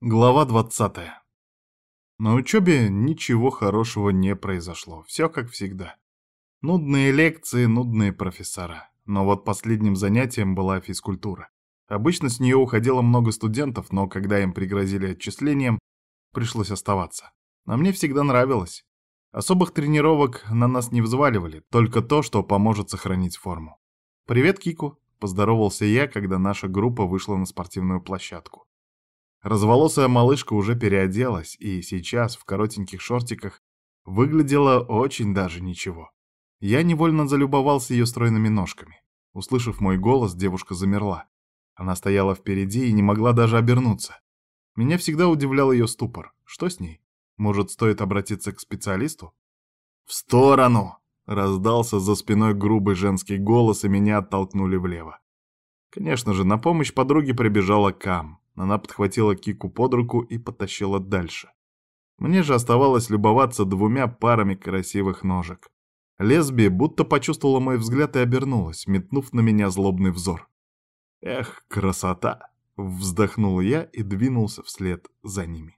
Глава 20. На учебе ничего хорошего не произошло, все как всегда. Нудные лекции, нудные профессора. Но вот последним занятием была физкультура. Обычно с нее уходило много студентов, но когда им пригрозили отчислением, пришлось оставаться. А мне всегда нравилось. Особых тренировок на нас не взваливали, только то, что поможет сохранить форму. «Привет, Кику», — поздоровался я, когда наша группа вышла на спортивную площадку. Разволосая малышка уже переоделась и сейчас в коротеньких шортиках выглядела очень даже ничего. Я невольно залюбовался ее стройными ножками. Услышав мой голос, девушка замерла. Она стояла впереди и не могла даже обернуться. Меня всегда удивлял ее ступор. Что с ней? Может, стоит обратиться к специалисту? «В сторону!» — раздался за спиной грубый женский голос, и меня оттолкнули влево. Конечно же, на помощь подруге прибежала Кам. Она подхватила Кику под руку и потащила дальше. Мне же оставалось любоваться двумя парами красивых ножек. Лесби будто почувствовала мой взгляд и обернулась, метнув на меня злобный взор. «Эх, красота!» — вздохнул я и двинулся вслед за ними.